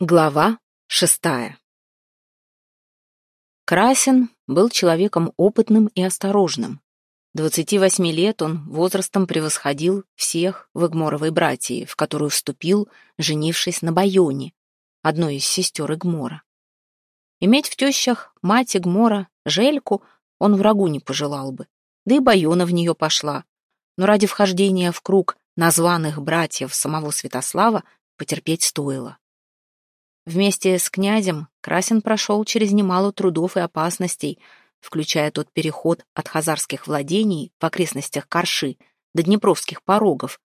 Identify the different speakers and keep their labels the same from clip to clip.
Speaker 1: Глава шестая Красин был человеком опытным и осторожным. 28 лет он возрастом превосходил всех в Игморовой братьи, в которую вступил, женившись на Байоне, одной из сестер Игмора. Иметь в тещах мать Игмора, Жельку, он врагу не пожелал бы, да и Байона в нее пошла, но ради вхождения в круг названных братьев самого Святослава потерпеть стоило. Вместе с князем Красин прошел через немало трудов и опасностей, включая тот переход от хазарских владений в окрестностях Карши до Днепровских порогов,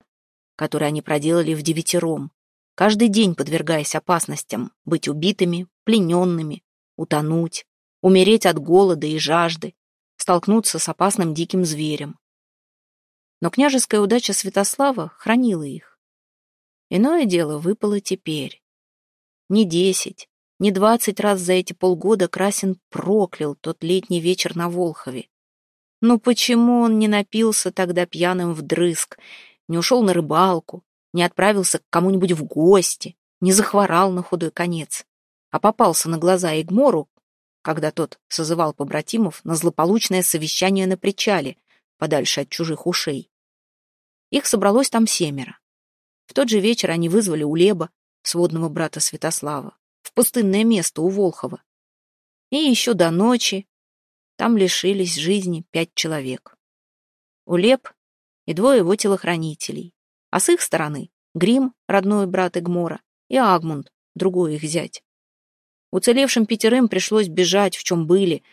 Speaker 1: который они проделали в девятером, каждый день подвергаясь опасностям быть убитыми, плененными, утонуть, умереть от голода и жажды, столкнуться с опасным диким зверем. Но княжеская удача Святослава хранила их. Иное дело выпало теперь. Не десять, не двадцать раз за эти полгода Красин проклял тот летний вечер на Волхове. Ну почему он не напился тогда пьяным вдрызг, не ушел на рыбалку, не отправился к кому-нибудь в гости, не захворал на худой конец, а попался на глаза Игмору, когда тот созывал побратимов на злополучное совещание на причале, подальше от чужих ушей. Их собралось там семеро. В тот же вечер они вызвали Улеба, сводного брата Святослава, в пустынное место у Волхова. И еще до ночи там лишились жизни пять человек. Улеп и двое его телохранителей, а с их стороны Грим, родной брат Игмора, и Агмунд, другой их зять. Уцелевшим пятерым пришлось бежать, в чем были,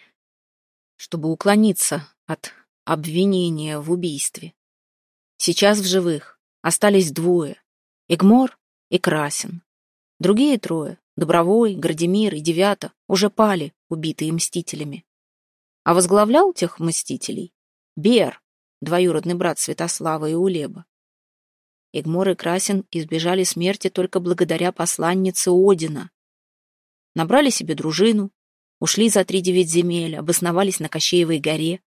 Speaker 1: чтобы уклониться от обвинения в убийстве. Сейчас в живых остались двое — Игмор и Красин. Другие трое — Добровой, Градимир и Девята — уже пали, убитые мстителями. А возглавлял тех мстителей Бер, двоюродный брат Святослава и Улеба. Игмор и Красин избежали смерти только благодаря посланнице Одина. Набрали себе дружину, ушли за три девять земель, обосновались на Кощеевой горе.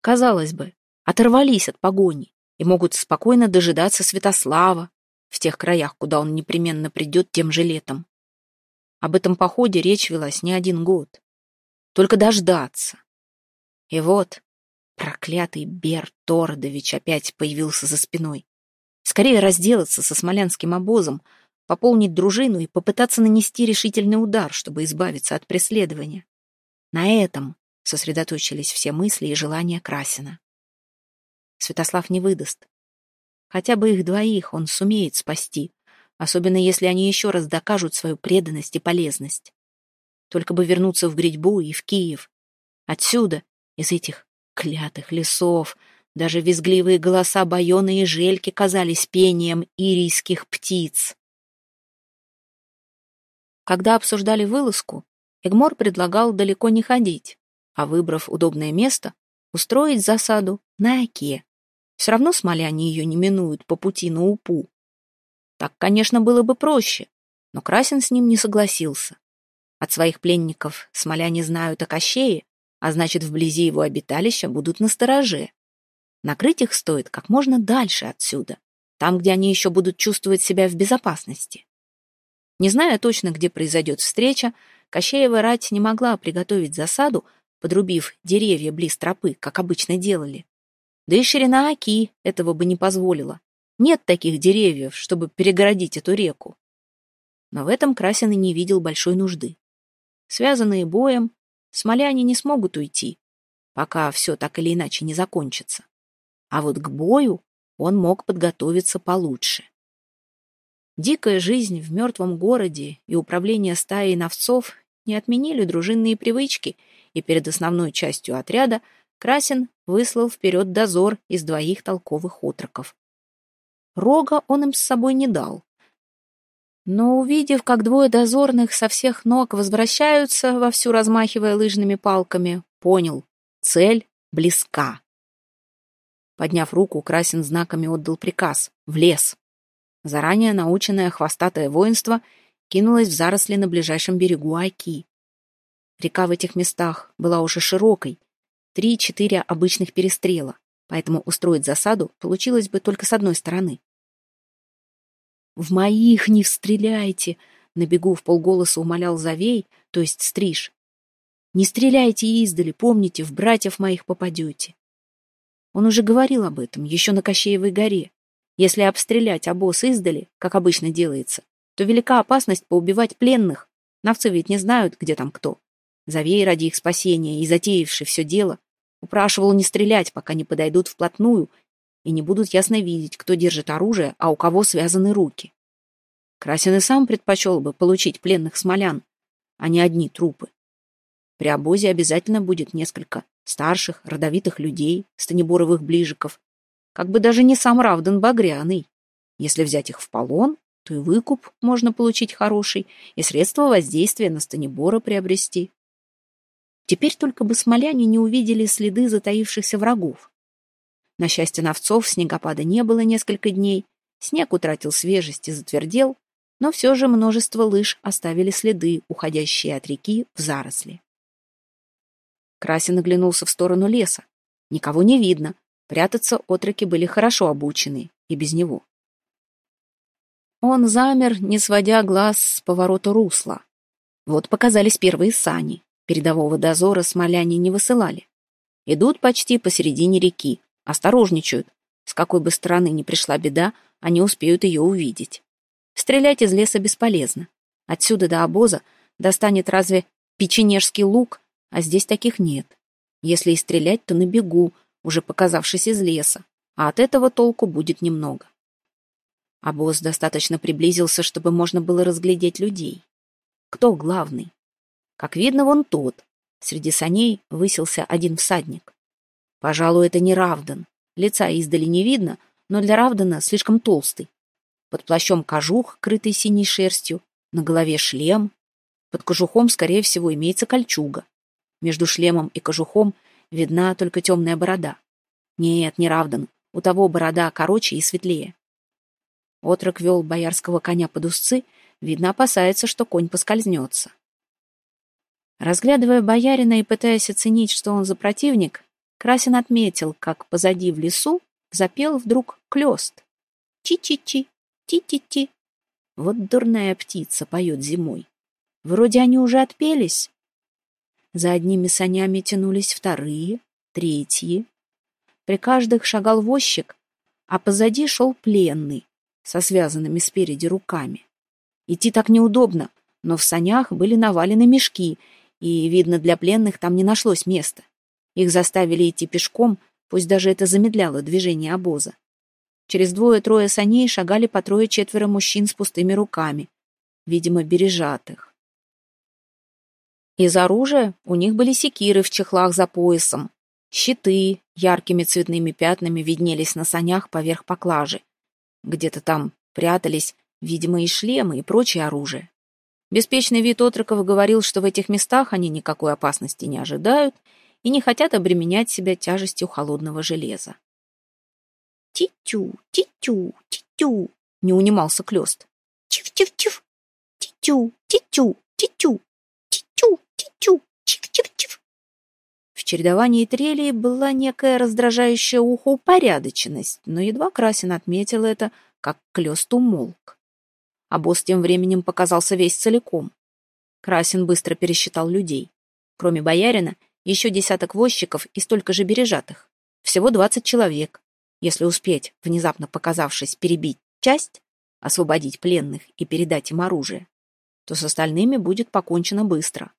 Speaker 1: Казалось бы, оторвались от погони и могут спокойно дожидаться Святослава, в тех краях, куда он непременно придет тем же летом. Об этом походе речь велась не один год. Только дождаться. И вот проклятый Бер Тордович опять появился за спиной. Скорее разделаться со смолянским обозом, пополнить дружину и попытаться нанести решительный удар, чтобы избавиться от преследования. На этом сосредоточились все мысли и желания Красина. Святослав не выдаст. Хотя бы их двоих он сумеет спасти, особенно если они еще раз докажут свою преданность и полезность. Только бы вернуться в Гридьбу и в Киев. Отсюда, из этих клятых лесов, даже визгливые голоса Байона и Жельки казались пением ирийских птиц. Когда обсуждали вылазку, Эгмор предлагал далеко не ходить, а, выбрав удобное место, устроить засаду на оке, все равно смоляне ее не минуют по пути на Упу. Так, конечно, было бы проще, но Красин с ним не согласился. От своих пленников смоляне знают о Кощее, а значит, вблизи его обиталища будут настороже. Накрыть их стоит как можно дальше отсюда, там, где они еще будут чувствовать себя в безопасности. Не зная точно, где произойдет встреча, Кощеева рать не могла приготовить засаду, подрубив деревья близ тропы, как обычно делали. Да и ширина Оки этого бы не позволила. Нет таких деревьев, чтобы перегородить эту реку. Но в этом Красин и не видел большой нужды. Связанные боем, смоляне не смогут уйти, пока все так или иначе не закончится. А вот к бою он мог подготовиться получше. Дикая жизнь в мертвом городе и управление стаей новцов не отменили дружинные привычки, и перед основной частью отряда Красин выслал вперед дозор из двоих толковых отроков. Рога он им с собой не дал. Но, увидев, как двое дозорных со всех ног возвращаются, вовсю размахивая лыжными палками, понял — цель близка. Подняв руку, Красин знаками отдал приказ — в лес. Заранее наученное хвостатое воинство кинулось в заросли на ближайшем берегу Айки. Река в этих местах была уже широкой, три-четыре обычных перестрела, поэтому устроить засаду получилось бы только с одной стороны. «В моих не стреляйте!» — на бегу в полголоса умолял Завей, то есть Стриж. «Не стреляйте издали, помните, в братьев моих попадете». Он уже говорил об этом, еще на Кощеевой горе. Если обстрелять обоз издали, как обычно делается, то велика опасность поубивать пленных. Навцы ведь не знают, где там кто. Завей ради их спасения и затеявший все дело упрашивал не стрелять, пока не подойдут вплотную и не будут ясно видеть, кто держит оружие, а у кого связаны руки. Красин и сам предпочел бы получить пленных смолян, а не одни трупы. При обозе обязательно будет несколько старших, родовитых людей, станиборовых ближиков, как бы даже не сам Равдан Багряный. Если взять их в полон, то и выкуп можно получить хороший, и средства воздействия на Станибора приобрести. Теперь только бы смоляне не увидели следы затаившихся врагов. На счастье новцов снегопада не было несколько дней, снег утратил свежесть и затвердел, но все же множество лыж оставили следы, уходящие от реки в заросли. Красин оглянулся в сторону леса. Никого не видно. Прятаться отроки были хорошо обучены, и без него. Он замер, не сводя глаз с поворота русла. Вот показались первые сани. Передового дозора смоляне не высылали. Идут почти посередине реки, осторожничают. С какой бы стороны ни пришла беда, они успеют ее увидеть. Стрелять из леса бесполезно. Отсюда до обоза достанет разве печенежский лук, а здесь таких нет. Если и стрелять, то на бегу, уже показавшись из леса, а от этого толку будет немного. Босс достаточно приблизился, чтобы можно было разглядеть людей. Кто главный? Как видно, вон тот. Среди саней высился один всадник. Пожалуй, это не Равдан. Лица издали не видно, но для Равдана слишком толстый. Под плащом кожух, крытый синей шерстью, на голове шлем. Под кожухом, скорее всего, имеется кольчуга. Между шлемом и кожухом видна только темная борода. Нет, не Равдан. У того борода короче и светлее. Отрок вел боярского коня под узцы, видно, опасается, что конь поскользнется. Разглядывая боярина и пытаясь оценить, что он за противник, Красин отметил, как позади в лесу запел вдруг клёст. Чи-чи-чи, ти-ти-ти. Вот дурная птица поет зимой. Вроде они уже отпелись, за одними санями тянулись вторые, третьи. При каждых шагал возчик, а позади шел пленный со связанными спереди руками. Идти так неудобно, но в санях были навалены мешки, и, видно, для пленных там не нашлось места. Их заставили идти пешком, пусть даже это замедляло движение обоза. Через двое-трое саней шагали по трое-четверо мужчин с пустыми руками, видимо, бережатых. Из оружия у них были секиры в чехлах за поясом. Щиты яркими цветными пятнами виднелись на санях поверх поклажи. Где-то там прятались, видимо, и шлемы, и прочее оружие. Беспечный вид отроков говорил, что в этих местах они никакой опасности не ожидают и не хотят обременять себя тяжестью холодного железа. «Ти-тю, ти-тю, ти-тю!» — не унимался Клёст. «Тиф-тиф-тиф! Ти-тю, ти-тю, ти-тю! Ти-тю, Тю, чик-чик-чик. В чередовании трелей была некая раздражающая ухо упорядоченность, но едва Красин отметил это, как клёст умолк. А босс тем временем показался весь целиком. Красин быстро пересчитал людей. Кроме боярина, еще десяток возчиков и столько же бережатых. Всего двадцать человек. Если успеть, внезапно показавшись, перебить часть, освободить пленных и передать им оружие, то с остальными будет покончено быстро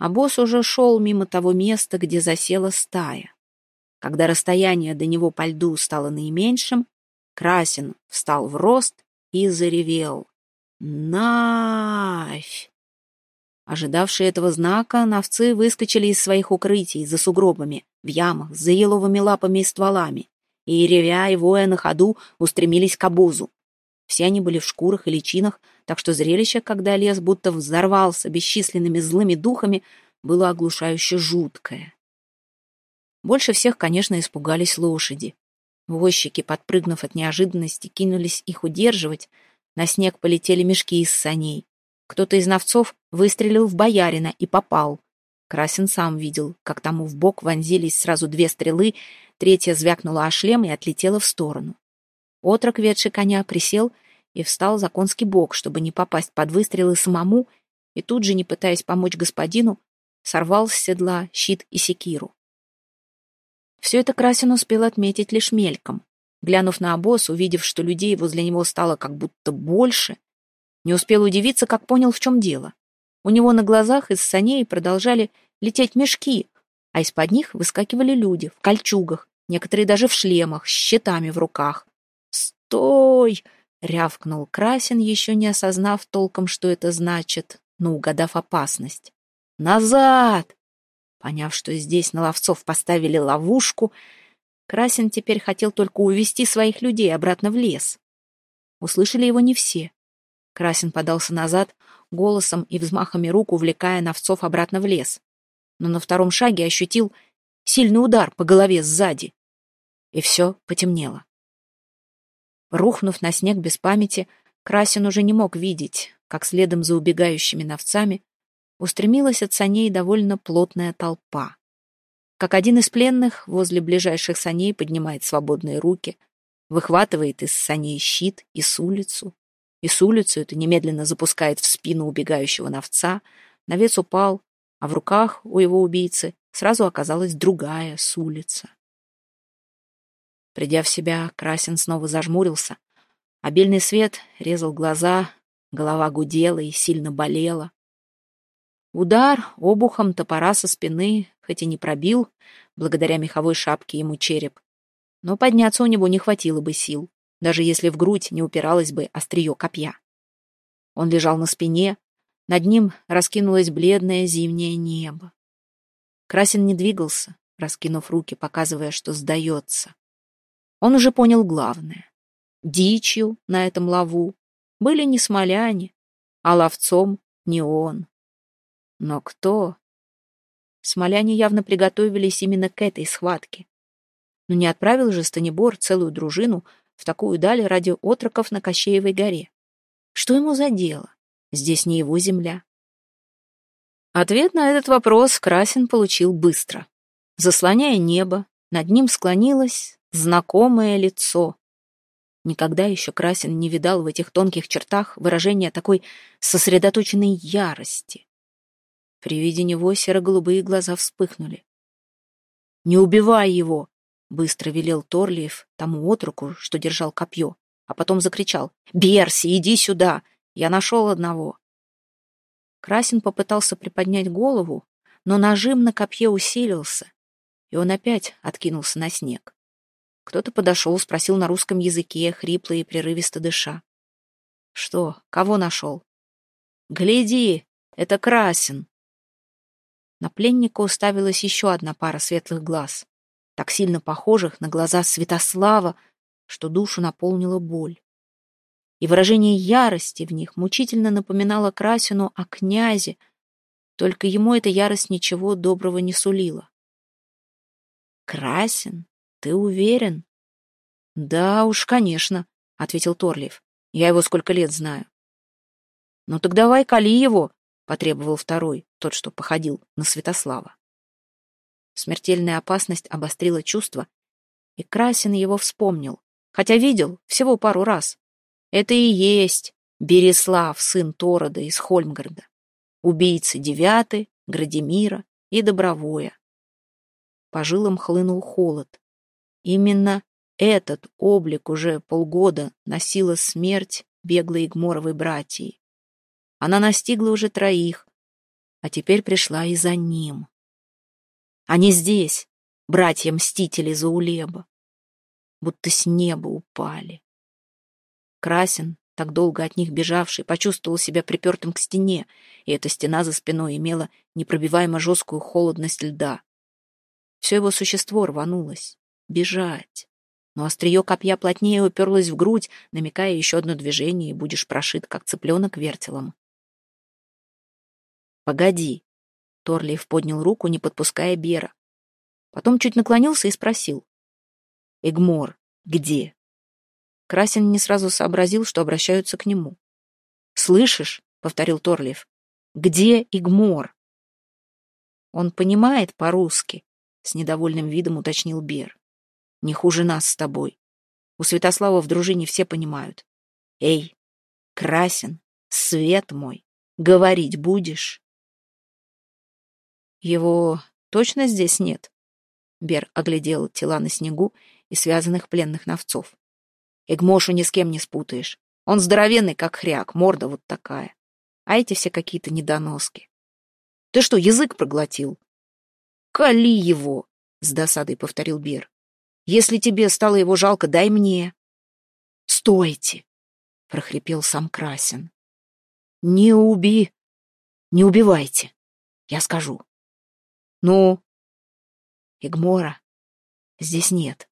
Speaker 1: а босс уже шел мимо того места, где засела стая. Когда расстояние до него по льду стало наименьшим, Красин встал в рост и заревел. «Навь!» Ожидавшие этого знака, новцы выскочили из своих укрытий за сугробами, в ямах, за еловыми лапами и стволами, и, ревя и воя на ходу, устремились к обозу. Все они были в шкурах и личинах, так что зрелище, когда лес будто взорвался бесчисленными злыми духами, было оглушающе жуткое. Больше всех, конечно, испугались лошади. Возчики, подпрыгнув от неожиданности, кинулись их удерживать. На снег полетели мешки из саней. Кто-то из новцов выстрелил в боярина и попал. Красин сам видел, как тому в бок вонзились сразу две стрелы, третья звякнула о шлем и отлетела в сторону. Отрок, ведший коня, присел и встал за конский бок, чтобы не попасть под выстрелы самому, и тут же, не пытаясь помочь господину, сорвал с седла щит и секиру. Все это Красин успел отметить лишь мельком. Глянув на обоз, увидев, что людей возле него стало как будто больше, не успел удивиться, как понял, в чем дело. У него на глазах из саней продолжали лететь мешки, а из-под них выскакивали люди в кольчугах, некоторые даже в шлемах, с щитами в руках. «Стой!» — рявкнул Красин, еще не осознав толком, что это значит, но угадав опасность. «Назад!» Поняв, что здесь на ловцов поставили ловушку, Красин теперь хотел только увести своих людей обратно в лес. Услышали его не все. Красин подался назад, голосом и взмахами рук увлекая новцов обратно в лес. Но на втором шаге ощутил сильный удар по голове сзади. И все потемнело. Рухнув на снег без памяти, Красин уже не мог видеть, как следом за убегающими новцами устремилась от саней довольно плотная толпа. Как один из пленных возле ближайших саней поднимает свободные руки, выхватывает из саней щит и с улицу, и с улицу это немедленно запускает в спину убегающего новца, навес упал, а в руках у его убийцы сразу оказалась другая с улица. Придя в себя, Красин снова зажмурился. Обильный свет резал глаза, голова гудела и сильно болела. Удар обухом топора со спины, хоть и не пробил, благодаря меховой шапке ему череп, но подняться у него не хватило бы сил даже если в грудь не упиралось бы острие копья. Он лежал на спине, над ним раскинулось бледное зимнее небо. Красин не двигался, раскинув руки, показывая, что сдается. Он уже понял главное. Дичью на этом лаву были не смоляне, а ловцом не он. Но кто? Смоляне явно приготовились именно к этой схватке. Но не отправил же Станибор целую дружину в такую даль ради отроков на Кощеевой горе. Что ему за дело? Здесь не его земля. Ответ на этот вопрос Красин получил быстро. Заслоняя небо, над ним склонилось знакомое лицо. Никогда еще Красин не видал в этих тонких чертах выражения такой сосредоточенной ярости. При виде него серо-голубые глаза вспыхнули. «Не убивай его!» Быстро велел Торлиев тому отруку, что держал копье, а потом закричал «Берси, иди сюда! Я нашел одного!» Красин попытался приподнять голову, но нажим на копье усилился, и он опять откинулся на снег. Кто-то подошел, спросил на русском языке, хрипло и прерывисто дыша. «Что? Кого нашел?» «Гляди, это Красин!» На пленника уставилась еще одна пара светлых глаз так сильно похожих на глаза Святослава, что душу наполнила боль. И выражение ярости в них мучительно напоминало Красину о князе, только ему эта ярость ничего доброго не сулила. «Красин, ты уверен?» «Да уж, конечно», — ответил Торлиев. «Я его сколько лет знаю». «Ну так давай кали его», — потребовал второй, тот, что походил на Святослава. Смертельная опасность обострила чувство, и Красин его вспомнил, хотя видел всего пару раз. Это и есть Береслав, сын Торода из Хольмгарда, убийцы Девяты, Градимира и Добровоя. По жилам хлынул холод. Именно этот облик уже полгода носила смерть беглой Игморовой братьи. Она настигла уже троих, а теперь пришла и за ним. Они здесь, братья-мстители Заулеба. Будто с неба упали. Красин, так долго от них бежавший, почувствовал себя припертым к стене, и эта стена за спиной имела непробиваемо жесткую холодность льда. Все его существо рванулось. Бежать. Но острие копья плотнее уперлось в грудь, намекая еще одно движение, и будешь прошит, как цыпленок вертелом. «Погоди», Торлиев поднял руку, не подпуская Бера. Потом чуть наклонился и спросил. «Эгмор, где?» Красин не сразу сообразил, что обращаются к нему. «Слышишь?» — повторил Торлиев. «Где Игмор?» «Он понимает по-русски», — с недовольным видом уточнил Бер. «Не хуже нас с тобой. У Святослава в дружине все понимают. Эй, Красен, свет мой, говорить будешь? Его точно здесь нет? Бер оглядел тела на снегу и связанных пленных новцов. Эгмошу ни с кем не спутаешь. Он здоровенный, как хряк, морда вот такая. А эти все какие-то недоноски. Ты что, язык проглотил? Кали его, с досадой повторил Бер. Если тебе стало его жалко, дай мне. Стойте, прохрипел сам Красин. Не уби... Не убивайте, я скажу. Ну? Игмора здесь нет.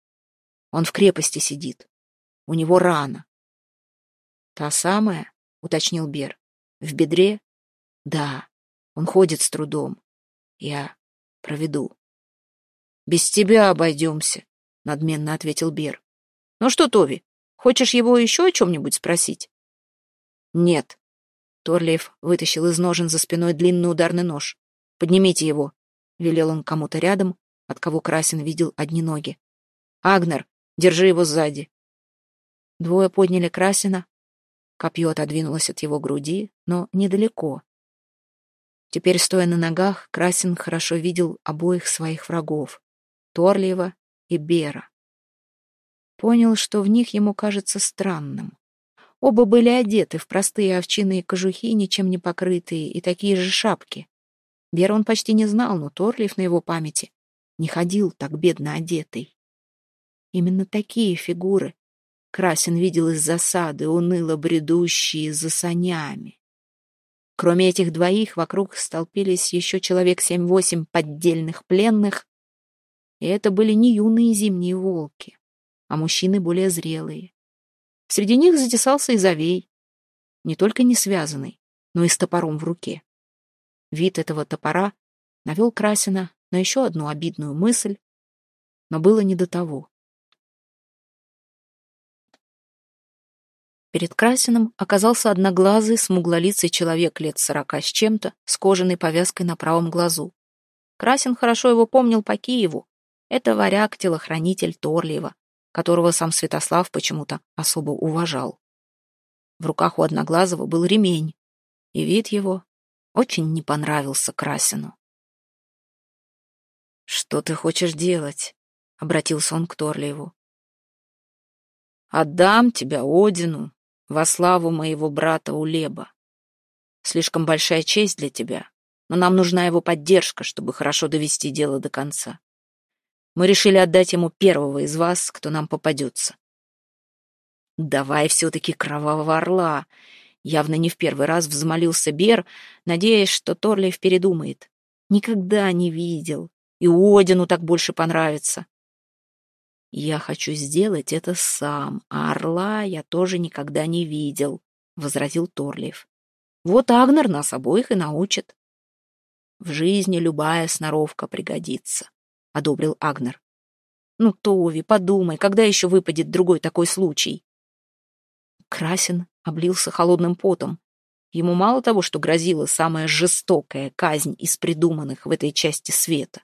Speaker 1: Он в крепости сидит. У него рана. Та самая, уточнил Бер. В бедре? Да. Он ходит с трудом. Я проведу. Без тебя обойдемся, надменно ответил Бер. Ну что, Тови, хочешь его еще о чем-нибудь спросить? Нет. Торлиев вытащил из ножен за спиной длинный ударный нож. Поднимите его, велел он кому-то рядом, от кого Красин видел одни ноги. Агнер, держи его сзади. Двое подняли Красина. Копье отодвинулось от его груди, но недалеко. Теперь, стоя на ногах, Красин хорошо видел обоих своих врагов — Торлиева и Бера. Понял, что в них ему кажется странным. Оба были одеты в простые овчиные кожухи, ничем не покрытые, и такие же шапки. Бера он почти не знал, но Торлиев на его памяти не ходил так бедно одетый. Именно такие фигуры Красин видел из засады, уныло бредущие за санями. Кроме этих двоих, вокруг столпились еще человек семь-восемь поддельных пленных, и это были не юные зимние волки, а мужчины более зрелые. Среди них затесался Изовей, не только не связанный, но и с топором в руке. Вид этого топора навел Красина на еще одну обидную мысль, но было не до того. Перед Красиным оказался одноглазый, смуглолицый человек лет сорока с чем-то, с кожаной повязкой на правом глазу. Красин хорошо его помнил по Киеву. Это варяг-телохранитель Торлиева, которого сам Святослав почему-то особо уважал. В руках у Одноглазого был ремень, и вид его очень не понравился Красину. «Что ты хочешь делать?» — обратился он к Торлиеву. «Отдам тебя Одину, во славу моего брата Улеба. Слишком большая честь для тебя, но нам нужна его поддержка, чтобы хорошо довести дело до конца. Мы решили отдать ему первого из вас, кто нам попадется. Давай все-таки кровавого орла. Явно не в первый раз взмолился Бер, надеясь, что Торлиев передумает. Никогда не видел, и Одину так больше понравится. «Я хочу сделать это сам, а орла я тоже никогда не видел», — возразил Торлиев. «Вот Агнер нас обоих и научит». «В жизни любая сноровка пригодится», — одобрил Агнер. «Ну, Тови, подумай, когда еще выпадет другой такой случай?» Красин облился холодным потом. Ему мало того, что грозила самая жестокая казнь из придуманных в этой части света,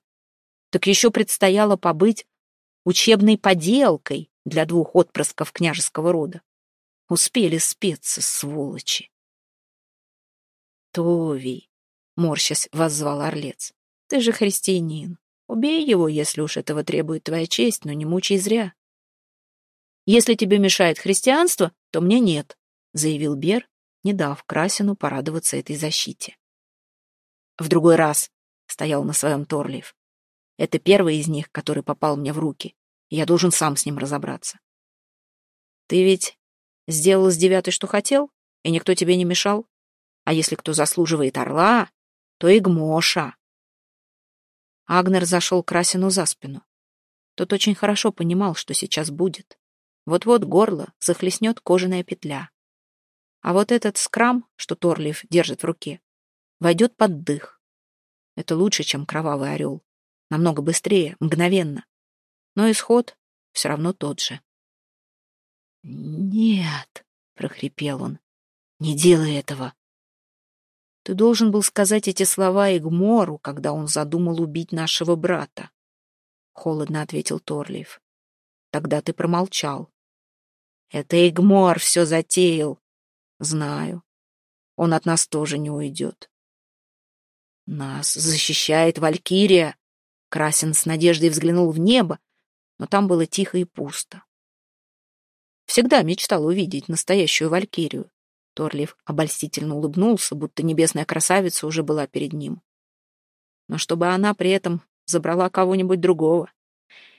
Speaker 1: так еще предстояло побыть учебной поделкой для двух отпрысков княжеского рода. Успели спеться, сволочи. Товий, морщась, воззвал Орлец, ты же христианин. Убей его, если уж этого требует твоя честь, но не мучай зря. Если тебе мешает христианство, то мне нет, заявил Бер, не дав Красину порадоваться этой защите. В другой раз стоял на своем Торлиев. Это первый из них, который попал мне в руки. Я должен сам с ним разобраться. Ты ведь сделал с девятой, что хотел, и никто тебе не мешал? А если кто заслуживает орла, то и Гмоша. Агнер зашел Красину за спину. Тот очень хорошо понимал, что сейчас будет. Вот-вот горло захлестнет кожаная петля. А вот этот скрам, что Торлиев держит в руке, войдет под дых. Это лучше, чем кровавый орел намного быстрее, мгновенно. Но исход все равно тот же. «Нет», — прохрипел он, — «не делай этого». Ты должен был сказать эти слова Игмору, когда он задумал убить нашего брата. Холодно ответил Торлиев. Тогда ты промолчал. Это Игмор все затеял, Знаю. Он от нас тоже не уйдет. Нас защищает Валькирия. Красин с надеждой взглянул в небо, но там было тихо и пусто. Всегда мечтал увидеть настоящую Валькирию. Торлив обольстительно улыбнулся, будто небесная красавица уже была перед ним. Но чтобы она при этом забрала кого-нибудь другого.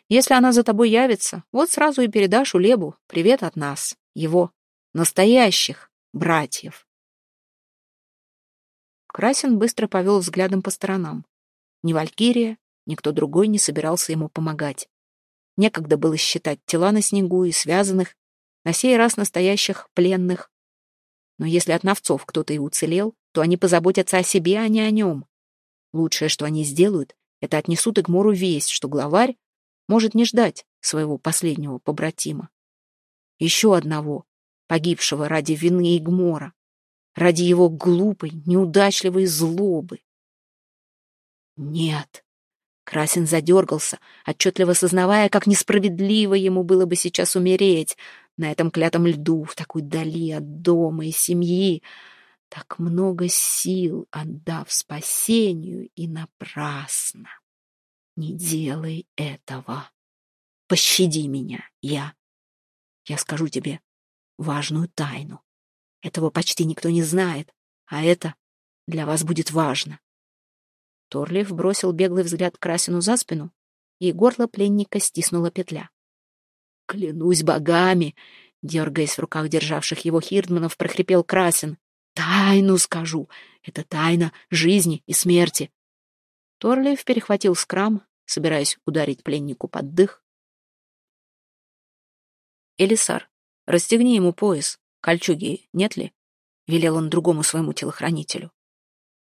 Speaker 1: Если она за тобой явится, вот сразу и передашь Улебу привет от нас, его настоящих братьев. Красин быстро повел взглядом по сторонам. Ни Валькирия, никто другой не собирался ему помогать. Некогда было считать тела на снегу и связанных, на сей раз настоящих пленных. Но если от новцов кто-то и уцелел, то они позаботятся о себе, а не о нем. Лучшее, что они сделают, это отнесут Игмору весть, что главарь может не ждать своего последнего побратима. Еще одного, погибшего ради вины Игмора, ради его глупой, неудачливой злобы. Нет. Красин задергался, отчетливо сознавая, как несправедливо ему было бы сейчас умереть на этом клятом льду, в такой дали от дома и семьи, так много сил отдав спасению и напрасно. Не делай этого. Пощади меня, я. Я скажу тебе важную тайну. Этого почти никто не знает, а это для вас будет важно. Торлиев бросил беглый взгляд Красину за спину, и горло пленника стиснула петля. «Клянусь богами!» — дергаясь в руках державших его хирдманов, прохрипел Красин. «Тайну скажу! Это тайна жизни и смерти!» Торлиев перехватил скрам, собираясь ударить пленнику под дых. «Элисар, расстегни ему пояс, кольчуги нет ли?» — велел он другому своему телохранителю.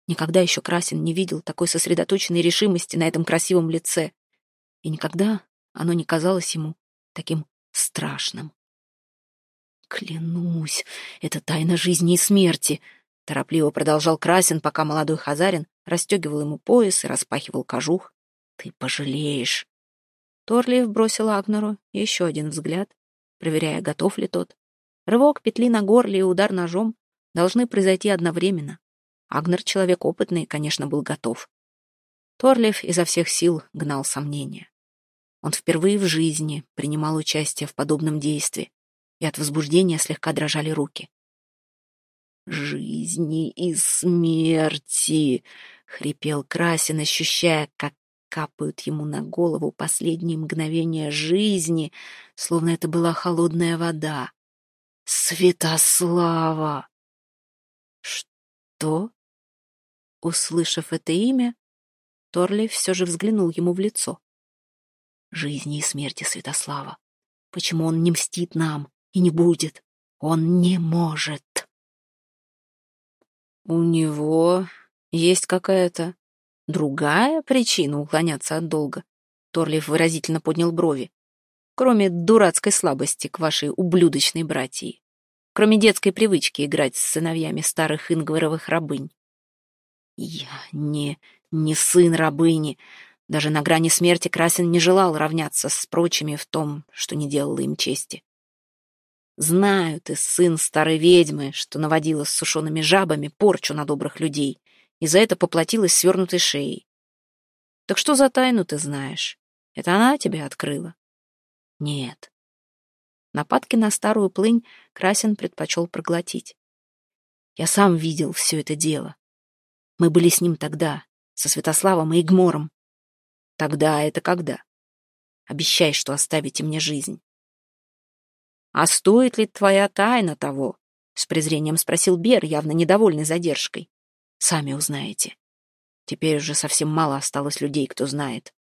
Speaker 1: Никогда еще Красин не видел такой сосредоточенной решимости на этом красивом лице, и никогда оно не казалось ему таким страшным. «Клянусь, это тайна жизни и смерти», — торопливо продолжал Красин, пока молодой хазарин расстегивал ему пояс и распахивал кожух. «Ты пожалеешь». Торлиев бросил Агнеру еще один взгляд, проверяя, готов ли тот. Рывок петли на горле и удар ножом должны произойти одновременно. Агнер, человек опытный, конечно, был готов. Торлиев изо всех сил гнал сомнения. Он впервые в жизни принимал участие в подобном действии, и от возбуждения слегка дрожали руки. «Жизни и смерти!» — хрипел Красин, ощущая, как капают ему на голову последние мгновения жизни, словно это была холодная вода. «Святослава!» «Что?» Услышав это имя, Торли все же взглянул ему в лицо жизни и смерти Святослава. Почему он не мстит нам и не будет? Он не может. У него есть какая-то другая причина уклоняться от долга. Торлиф выразительно поднял брови. Кроме дурацкой слабости к вашей ублюдочной братьи. Кроме детской привычки играть с сыновьями старых ингваровых рабынь. Я не... не сын рабыни. Даже на грани смерти Красин не желал равняться с прочими в том, что не делало им чести. Знаю ты, сын старой ведьмы, что наводила с сушеными жабами порчу на добрых людей, и за это поплатилась свернутой шеей. Так что за тайну ты знаешь? Это она тебе открыла? Нет. Нападки на старую плынь Красин предпочел проглотить. Я сам видел все это дело. Мы были с ним тогда, со Святославом и Игмором. Тогда это когда? Обещай, что оставите мне жизнь. А стоит ли твоя тайна того? С презрением спросил Бер, явно недовольный задержкой. Сами узнаете. Теперь уже совсем мало осталось людей, кто знает.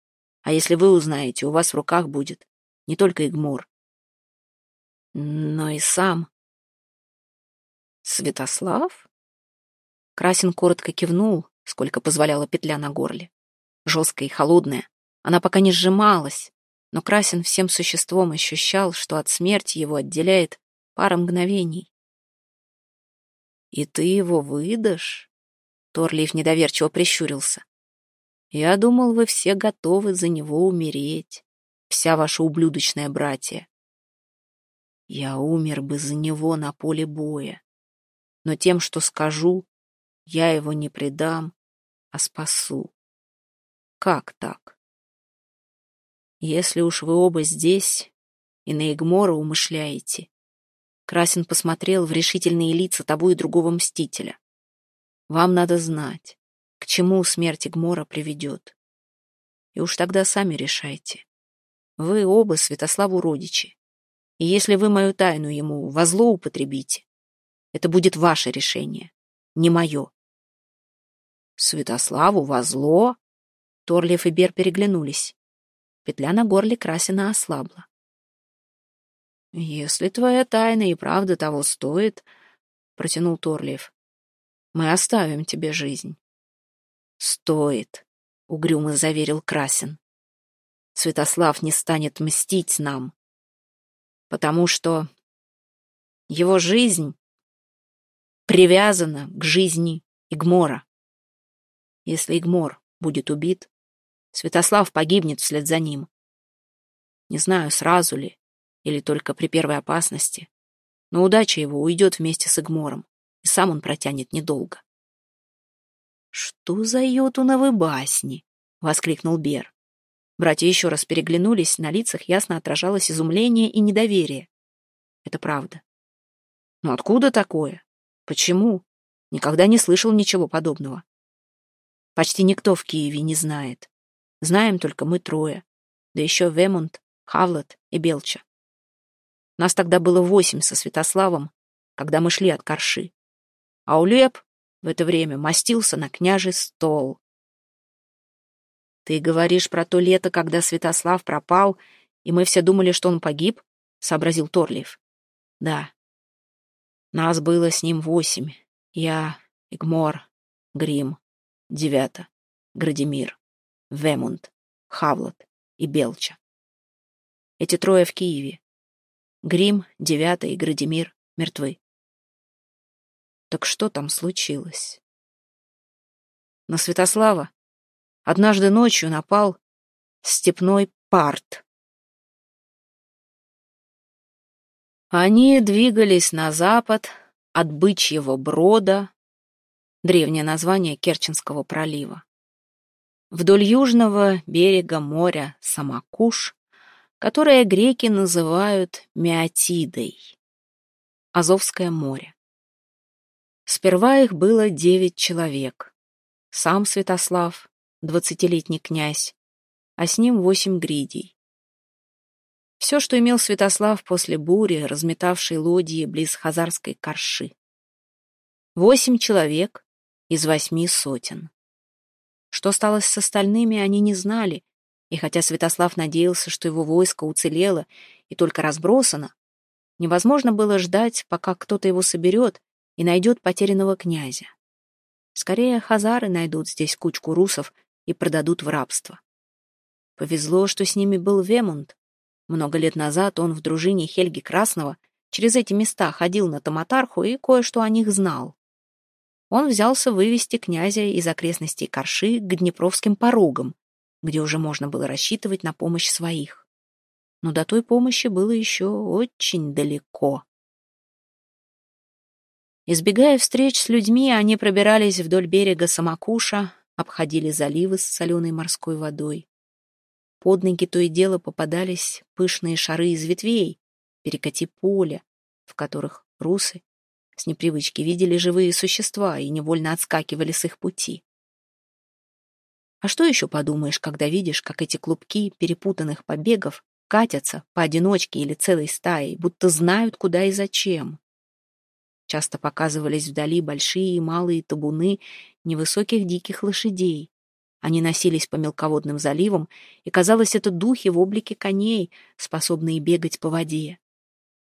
Speaker 1: А если вы узнаете, у вас в руках будет не только Игмур, но и сам. Святослав? Красин коротко кивнул, сколько позволяла петля на горле жесткая и холодная. Она пока не сжималась, но Красин всем существом ощущал, что от смерти его отделяет пара мгновений. «И ты его выдашь?» Торлиев недоверчиво прищурился. «Я думал, вы все готовы за него умереть, вся ваша ублюдочная братья. Я умер бы за него на поле боя. но тем, что скажу, я его не предам, а спасу. Как так? Если уж вы оба здесь и на Игмора умышляете, Красин посмотрел в решительные лица того и другого мстителя. Вам надо знать, к чему смерть Игмора приведет. И уж тогда сами решайте. Вы оба Святославу родичи. И если вы мою тайну ему во зло употребите, это будет ваше решение, не мое. Святославу во зло? Торлиев и Бер переглянулись. Петля на горле Красина ослабла. «Если твоя тайна и правда того стоит, — протянул Торлиев, — мы оставим тебе жизнь». «Стоит», — угрюмо заверил Красин. «Святослав не станет мстить нам, потому что его жизнь привязана к жизни Игмора. Если Игмор будет убит, Святослав погибнет вслед за ним. Не знаю, сразу ли, или только при первой опасности, но удача его уйдет вместе с Игмором, сам он протянет недолго. «Что за йотуновы басни?» — воскликнул Бер. Братья еще раз переглянулись, на лицах ясно отражалось изумление и недоверие. Это правда. Но откуда такое? Почему? Никогда не слышал ничего подобного. Почти никто в Киеве не знает. Знаем только мы трое. Да еще Вемонт, Хавлот и Белча. Нас тогда было восемь со Святославом, когда мы шли от Корши. А Улеп в это время мастился на княжий стол. «Ты говоришь про то лето, когда Святослав пропал, и мы все думали, что он погиб?» — сообразил Торлиев. «Да. Нас было с ним восемь. Я, Игмор, Грим, Девята, Градимир, Вемунд, Хавлот и Белча. Эти трое в Киеве. Грим, Девята и Градимир мертвы. Так что там случилось? На Святослава однажды ночью напал степной парт. Они двигались на запад от Бычьего брода, древнее название Керченского пролива, вдоль южного берега моря Самакуш, которое греки называют Меотидой, Азовское море. Сперва их было девять человек. Сам Святослав, двадцатилетний князь, а с ним восемь гридей. Все, что имел Святослав после бури, разметавшей лодии близ Хазарской корши. Восемь человек из восьми сотен. Что стало с остальными, они не знали, и хотя Святослав надеялся, что его войско уцелело и только разбросано, невозможно было ждать, пока кто-то его соберет и найдет потерянного князя. Скорее, хазары найдут здесь кучку русов и продадут в рабство. Повезло, что с ними был Вемунд. Много лет назад он в дружине Хельги Красного через эти места ходил на Таматарху и кое-что о них знал. Он взялся вывести князя из окрестностей Корши к Днепровским порогам, где уже можно было рассчитывать на помощь своих. Но до той помощи было еще очень далеко. Избегая встреч с людьми, они пробирались вдоль берега Самакуша, обходили заливы с соленой морской водой. Под ноги то и дело попадались пышные шары из ветвей, перекати поля, в которых русы с непривычки видели живые существа и невольно отскакивали с их пути. А что еще подумаешь, когда видишь, как эти клубки перепутанных побегов катятся поодиночке или целой стаей, будто знают, куда и зачем? Часто показывались вдали большие и малые табуны невысоких диких лошадей. Они носились по мелководным заливам, и, казалось, это духи в облике коней, способные бегать по воде.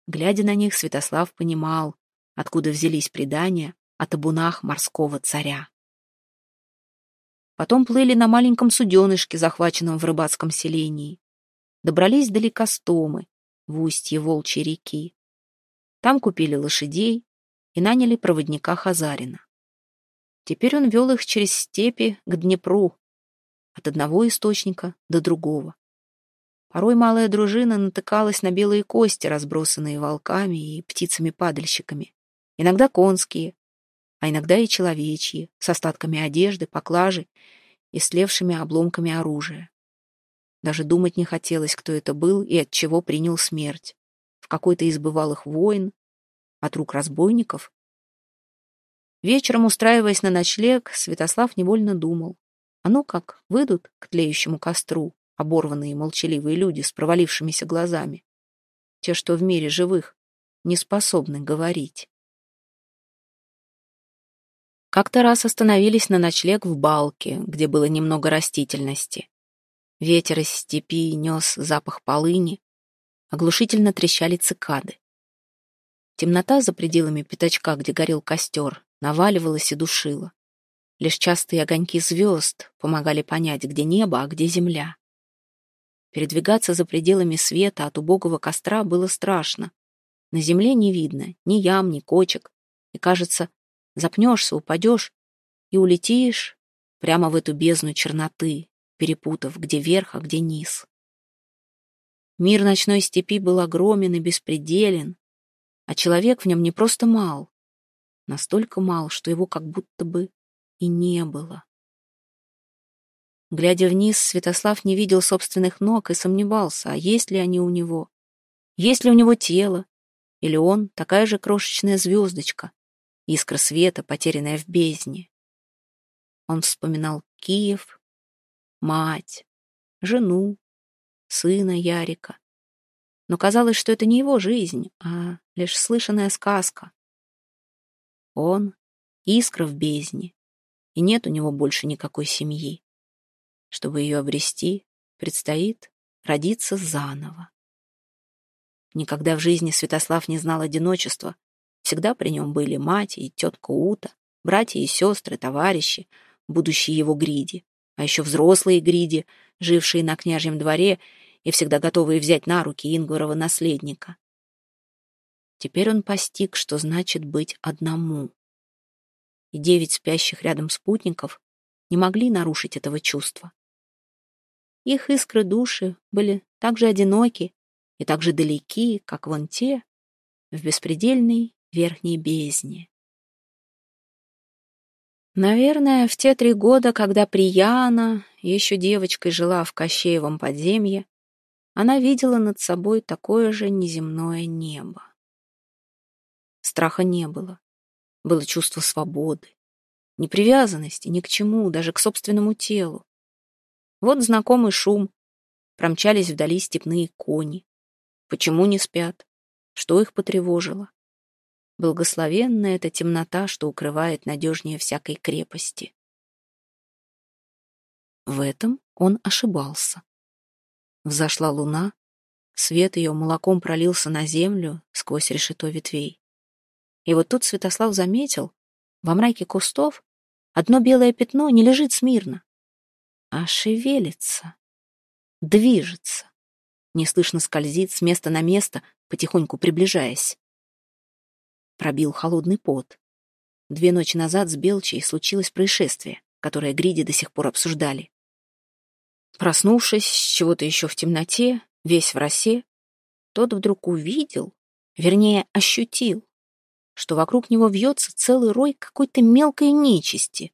Speaker 1: Глядя на них, Святослав понимал, откуда взялись предания о табунах морского царя. Потом плыли на маленьком суденышке, захваченном в рыбацком селении. Добрались до Ликостомы, в устье Волчьей реки. Там купили лошадей, и наняли проводника Хазарина. Теперь он вел их через степи к Днепру, от одного источника до другого. Порой малая дружина натыкалась на белые кости, разбросанные волками и птицами-падальщиками. Иногда конские, а иногда и человечьи, с остатками одежды, поклажи и слевшими обломками оружия. Даже думать не хотелось, кто это был и от чего принял смерть. В какой-то из бывалых войн, от рук разбойников. Вечером, устраиваясь на ночлег, Святослав невольно думал. А ну как, выйдут к тлеющему костру оборванные молчаливые люди с провалившимися глазами. Те, что в мире живых, не способны говорить. Как-то раз остановились на ночлег в балке, где было немного растительности. Ветер из степи нес запах полыни, оглушительно трещали цикады. Темнота за пределами пятачка, где горел костер, наваливалась и душила. Лишь частые огоньки звезд помогали понять, где небо, а где земля. Передвигаться за пределами света от убогого костра было страшно. На земле не видно ни ям, ни кочек, и, кажется, Запнешься, упадешь и улетишь прямо в эту бездну черноты, перепутав, где верх, а где низ. Мир ночной степи был огромен и беспределен, а человек в нем не просто мал, настолько мал, что его как будто бы и не было. Глядя вниз, Святослав не видел собственных ног и сомневался, а есть ли они у него. Есть ли у него тело, или он такая же крошечная звездочка, искра света, потерянная в бездне. Он вспоминал Киев, мать, жену, сына Ярика. Но казалось, что это не его жизнь, а лишь слышанная сказка. Он — искра в бездне, и нет у него больше никакой семьи. Чтобы ее обрести, предстоит родиться заново. Никогда в жизни Святослав не знал одиночества, Всегда при нем были мать и тетка Ута, братья и сестры, товарищи, будущие его гриди, а еще взрослые гриди, жившие на княжьем дворе и всегда готовые взять на руки Ингварова наследника. Теперь он постиг, что значит быть одному. И девять спящих рядом спутников не могли нарушить этого чувства. Их искры души были так же одиноки и так же далеки, как вон те, в беспредельной верхней бездне. Наверное, в те три года, когда Прияна, еще девочкой, жила в Кощеевом подземье, она видела над собой такое же неземное небо. Страха не было. Было чувство свободы, непривязанности ни к чему, даже к собственному телу. Вот знакомый шум. Промчались вдали степные кони. Почему не спят? Что их потревожило? Благословенна эта темнота, что укрывает надежнее всякой крепости. В этом он ошибался. Взошла луна, свет ее молоком пролился на землю сквозь решето ветвей. И вот тут Святослав заметил, во мраке кустов одно белое пятно не лежит смирно, а шевелится, движется, неслышно скользит с места на место, потихоньку приближаясь пробил холодный пот. Две ночи назад с Белчей случилось происшествие, которое Гриди до сих пор обсуждали. Проснувшись с чего-то еще в темноте, весь в росе, тот вдруг увидел, вернее, ощутил, что вокруг него вьется целый рой какой-то мелкой нечисти.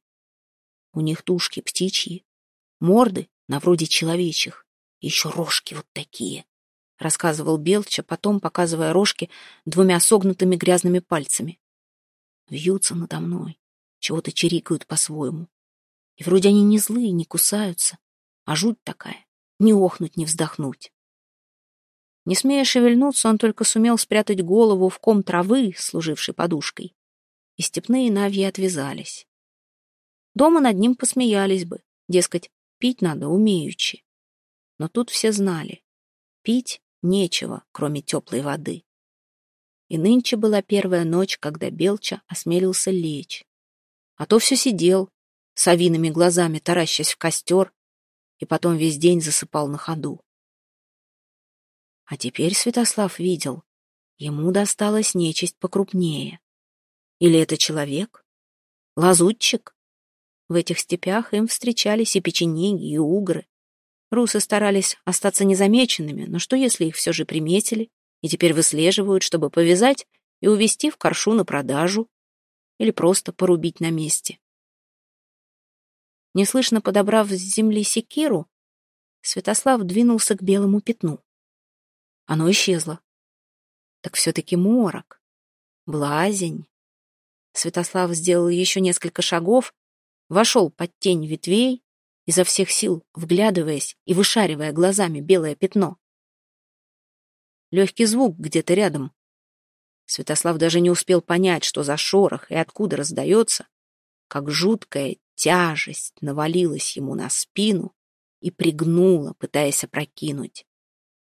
Speaker 1: У них тушки птичьи, морды на вроде человечьих, еще рожки вот такие, — рассказывал Белча, потом показывая рожки двумя согнутыми грязными пальцами. Вьются надо мной, чего-то чирикают по-своему. И вроде они не злые, не кусаются, а жуть такая, не охнуть, не вздохнуть. Не смея шевельнуться, он только сумел спрятать голову в ком травы, служившей подушкой. И степные навьи отвязались. Дома над ним посмеялись бы, дескать, пить надо умеючи. Но тут все знали, пить нечего, кроме теплой воды. И нынче была первая ночь, когда Белча осмелился лечь. А то все сидел, с овиными глазами таращась в костер, и потом весь день засыпал на ходу. А теперь Святослав видел, ему досталась нечисть покрупнее. Или это человек? Лазутчик? В этих степях им встречались и печенеги, и угры. Русы старались остаться незамеченными, но что если их все же приметили и теперь выслеживают, чтобы повязать и увезти в коршу на продажу? или просто порубить на месте. Неслышно подобрав с земли секиру, Святослав двинулся к белому пятну. Оно исчезло. Так все-таки морок. Блазень. Святослав сделал еще несколько шагов, вошел под тень ветвей, изо всех сил вглядываясь и вышаривая глазами белое пятно. Легкий звук где-то рядом. Святослав даже не успел понять, что за шорох и откуда раздается, как жуткая тяжесть навалилась ему на спину и пригнула, пытаясь опрокинуть.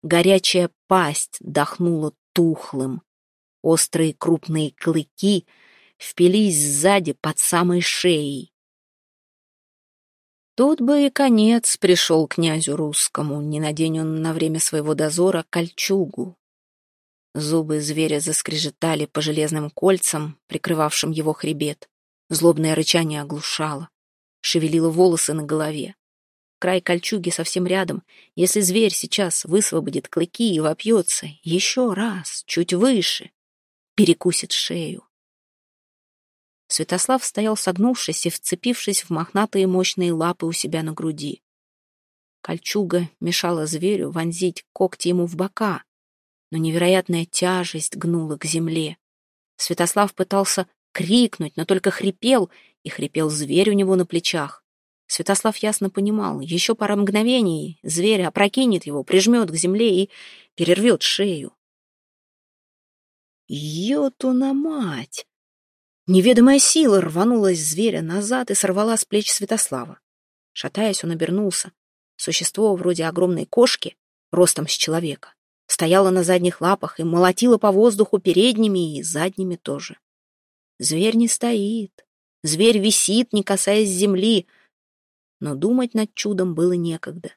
Speaker 1: Горячая пасть дохнула тухлым. Острые крупные клыки впились сзади под самой шеей. Тут бы и конец пришел князю русскому, не надень он на время своего дозора кольчугу. Зубы зверя заскрежетали по железным кольцам, прикрывавшим его хребет. Злобное рычание оглушало, шевелило волосы на голове. Край кольчуги совсем рядом. Если зверь сейчас высвободит клыки и вопьется еще раз, чуть выше, перекусит шею. Святослав стоял согнувшись и вцепившись в мохнатые мощные лапы у себя на груди. Кольчуга мешала зверю вонзить когти ему в бока, но невероятная тяжесть гнула к земле. Святослав пытался крикнуть, но только хрипел, и хрипел зверь у него на плечах. Святослав ясно понимал, еще пара мгновений, зверь опрокинет его, прижмет к земле и перервет шею. Йотуна мать! Неведомая сила рванула зверя назад и сорвала с плеч Святослава. Шатаясь, он обернулся. Существо вроде огромной кошки, ростом с человека, стояло на задних лапах и молотило по воздуху передними и задними тоже. Зверь не стоит. Зверь висит, не касаясь земли. Но думать над чудом было некогда.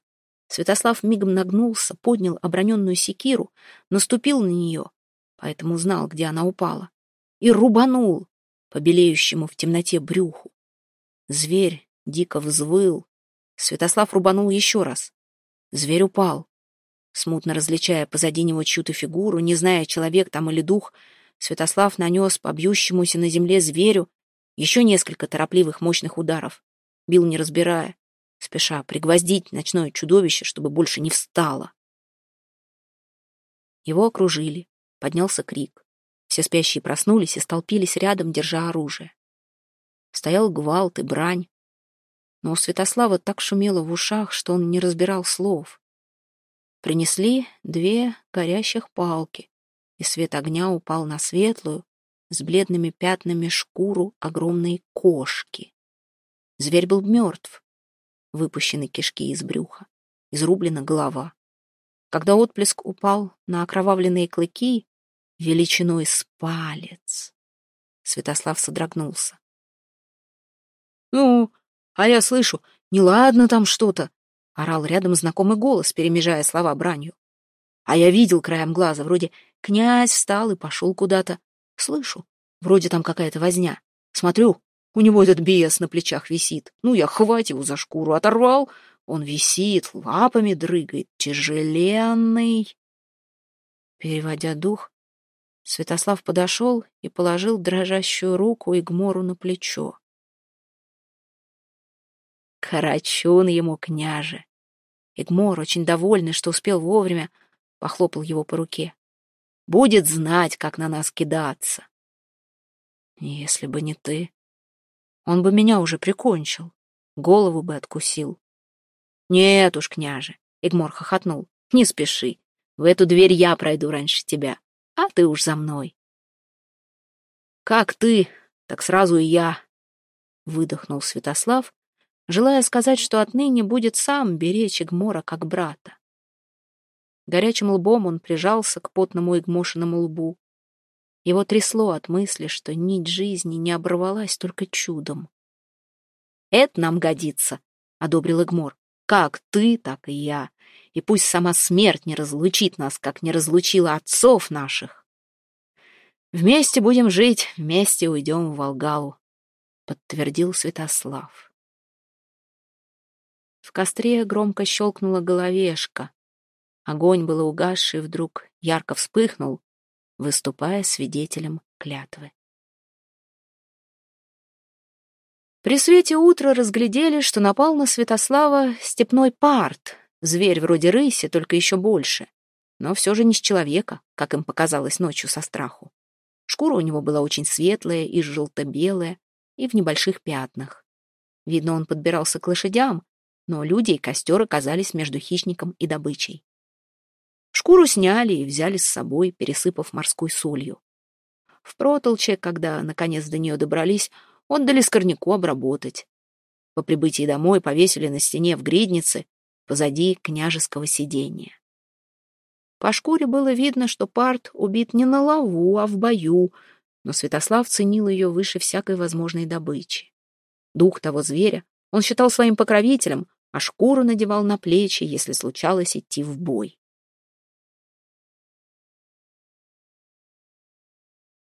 Speaker 1: Святослав мигом нагнулся, поднял оброненную секиру, наступил на нее, поэтому знал, где она упала, и рубанул, по белеющему в темноте брюху. Зверь дико взвыл. Святослав рубанул еще раз. Зверь упал. Смутно различая позади него чью-то фигуру, не зная, человек там или дух, Святослав нанес по бьющемуся на земле зверю еще несколько торопливых мощных ударов. Бил не разбирая, спеша пригвоздить ночное чудовище, чтобы больше не встало. Его окружили, поднялся крик. Все спящие проснулись и столпились рядом, держа оружие. Стоял гвалт и брань. Но у Святослава так шумело в ушах, что он не разбирал слов. Принесли две горящих палки, и свет огня упал на светлую, с бледными пятнами шкуру огромной кошки. Зверь был мертв, выпущены кишки из брюха, изрублена голова. Когда отплеск упал на окровавленные клыки, величиной с палец. Святослав содрогнулся. «Ну, а я слышу, неладно там что-то!» — орал рядом знакомый голос, перемежая слова бранью. А я видел краем глаза, вроде князь встал и пошел куда-то. Слышу, вроде там какая-то возня. Смотрю, у него этот бес на плечах висит. Ну, я хвать его за шкуру оторвал. Он висит, лапами дрыгает, тяжеленный. Переводя дух, Святослав подошел и положил дрожащую руку Игмору на плечо. Карачун ему, княже. Игмор, очень довольный, что успел вовремя, похлопал его по руке. Будет знать, как на нас кидаться. Если бы не ты, он бы меня уже прикончил, голову бы откусил. Нет уж, княже, Игмор хохотнул, не спеши. В эту дверь я пройду раньше тебя а ты уж за мной. Как ты, так сразу и я, выдохнул Святослав, желая сказать, что отныне будет сам беречь Игмора как брата. Горячим лбом он прижался к потному Игмошиному лбу. Его трясло от мысли, что нить жизни не оборвалась только чудом. «Это нам годится», — одобрил Игмор. «Как ты, так и я и пусть сама смерть не разлучит нас, как не разлучила отцов наших. Вместе будем жить, вместе уйдем в Волгалу, подтвердил Святослав. В костре громко щелкнула головешка. Огонь было угасший, вдруг ярко вспыхнул, выступая свидетелем клятвы. При свете утра разглядели, что напал на Святослава степной парт, зверь вроде рыси, только еще больше, но все же не с человека, как им показалось ночью со страху. Шкура у него была очень светлая и желто-белая, и в небольших пятнах. Видно, он подбирался к лошадям, но люди и костер оказались между хищником и добычей. Шкуру сняли и взяли с собой, пересыпав морской солью. В протолче, когда, наконец, до нее добрались, отдали скорняку обработать. По прибытии домой повесили на стене в гриднице позади княжеского сидения. По шкуре было видно, что парт убит не на лаву, а в бою, но Святослав ценил ее выше всякой возможной добычи. Дух того зверя он считал своим покровителем, а шкуру надевал на плечи, если случалось идти в бой.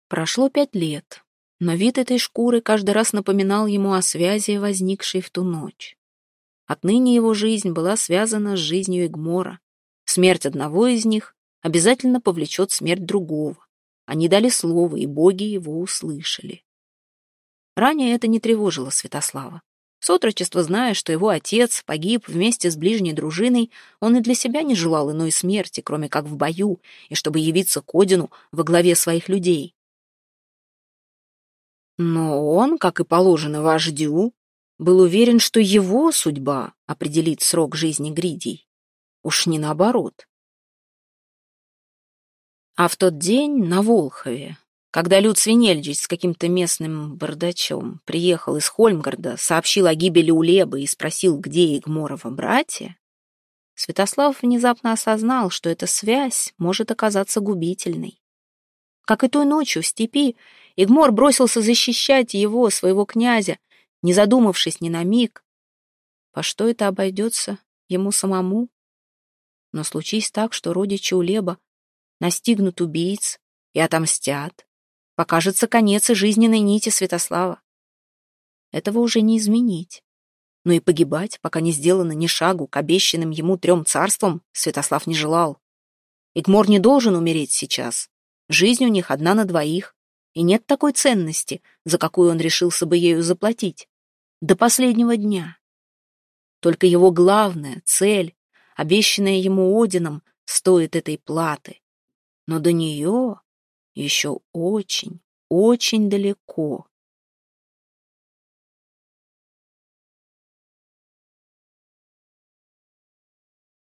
Speaker 1: Прошло пять лет, но вид этой шкуры каждый раз напоминал ему о связи, возникшей в ту ночь. Отныне его жизнь была связана с жизнью Игмора. Смерть одного из них обязательно повлечет смерть другого. Они дали слово, и боги его услышали. Ранее это не тревожило Святослава. С отрочества, зная, что его отец погиб вместе с ближней дружиной, он и для себя не желал иной смерти, кроме как в бою, и чтобы явиться к Одину во главе своих людей. Но он, как и положено вождю, был уверен, что его судьба определит срок жизни Гридий. Уж не наоборот. А в тот день на Волхове, когда Люд Свинельдич с каким-то местным бардачом приехал из Хольмгарда, сообщил о гибели Улебы и спросил, где Игморова братья, Святослав внезапно осознал, что эта связь может оказаться губительной. Как и той ночью в степи, Игмор бросился защищать его, своего князя, не задумавшись ни на миг. По что это обойдется ему самому? Но случись так, что родичи Улеба настигнут убийц и отомстят, покажется конец и жизненной нити Святослава. Этого уже не изменить. Но и погибать, пока не сделано ни шагу к обещанным ему трем царствам, Святослав не желал. Игмор не должен умереть сейчас. Жизнь у них одна на двоих и нет такой ценности, за какую он решился бы ею заплатить. До последнего дня. Только его главная цель, обещанная ему Одином, стоит этой платы. Но до нее еще очень, очень далеко.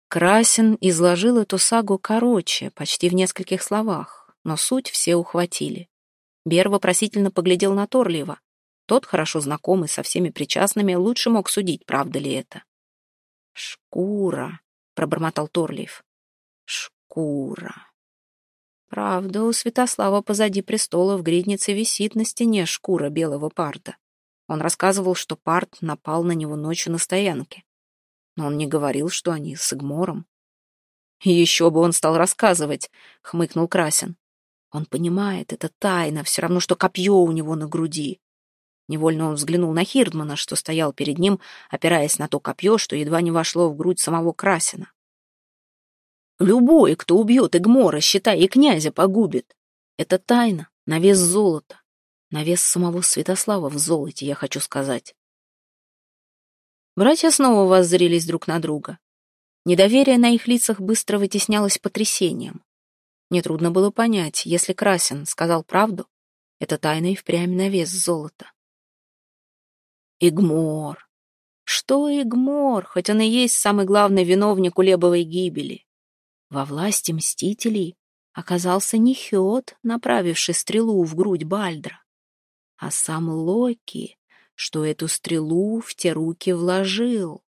Speaker 1: Красин изложил эту сагу короче, почти в нескольких словах, но суть все ухватили. Бер вопросительно поглядел на Торлиева. Тот, хорошо знакомый со всеми причастными, лучше мог судить, правда ли это. «Шкура», — пробормотал Торлиев. «Шкура». Правда, у Святослава позади престола в гриднице висит на стене шкура белого парта. Он рассказывал, что парт напал на него ночью на стоянке. Но он не говорил, что они с Игмором. «Еще бы он стал рассказывать», — хмыкнул Красин. Он понимает, это тайна, все равно, что копье у него на груди. Невольно он взглянул на Хирдмана, что стоял перед ним, опираясь на то копье, что едва не вошло в грудь самого Красина. Любой, кто убьет Игмора, считай, и князя погубит. Это тайна, на вес золота, на вес самого Святослава в золоте, я хочу сказать. Братья снова воззрелись друг на друга. Недоверие на их лицах быстро вытеснялось потрясением. Нетрудно было понять, если Красин сказал правду, это тайна и впрямь на вес золота. Игмор. Что Игмор, хоть он и есть самый главный виновник Улебовой гибели? Во власти мстителей оказался не Хёд, направивший стрелу в грудь Бальдра, а сам Локи, что эту стрелу в те руки вложил.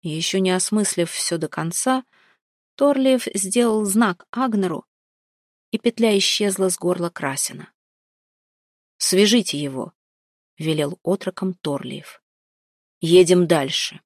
Speaker 1: Еще не осмыслив все до конца, Торлиев сделал знак Агнеру, и петля исчезла с горла Красина. «Свяжите его», — велел отроком Торлиев. «Едем дальше».